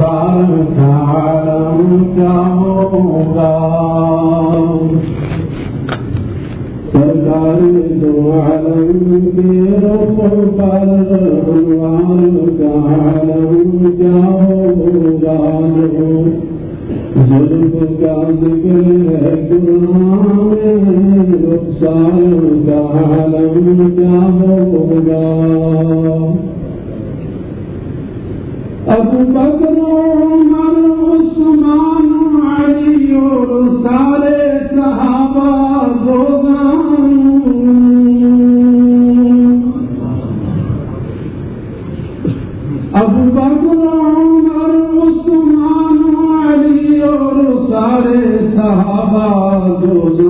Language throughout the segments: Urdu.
رخسار کا عالم کیا ہوگا سرکار دو عالم کے رخ پر عنوان کا عالم کیا ہوگا ظلم کا ذکر ہے قرآن میں رخسار کا عالم ابو بکر عمر عثمان علی اور سارے صحابہ ابو بکر عمر عثمان علی اور سارے صحابہ دوزان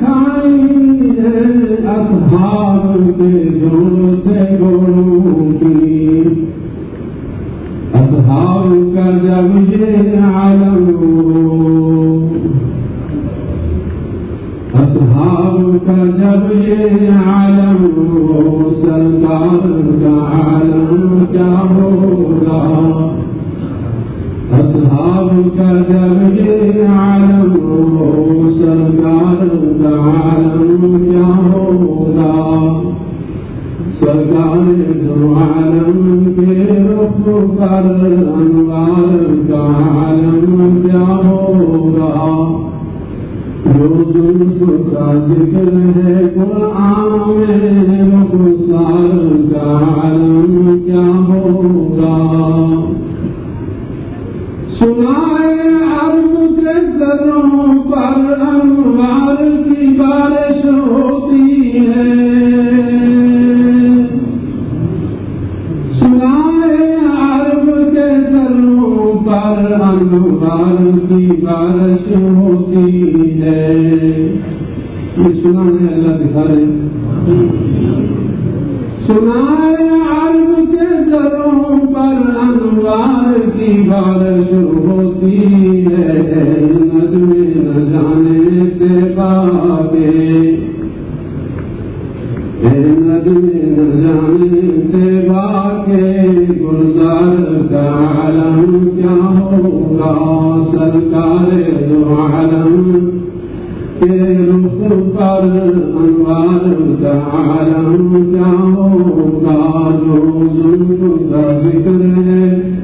کھائی ہے اصحاب کے دور کا جب یہ عالم ہو سرکار کا عالم کیا ہوگا اصحاب کا جب یہ عالم ہو سرکار کا عالم کیا ہوگا سرکار جو عالم کے رخ پر انوار کا کا ذکر ہے قرآن میں رخسار کا عالم کیا بار انوار کی بارش ہوتی ہے سنا ہے اللہ دکھا رہے سنائے عرب کے دروں پر انوار کی بارش ہوتی ہے نظم نہ جانے کے بابے نظم نہ جانے سے گا سرکار دو کے رخ پر کا عالم جاؤں گا جو ظلم کا ذکر ہے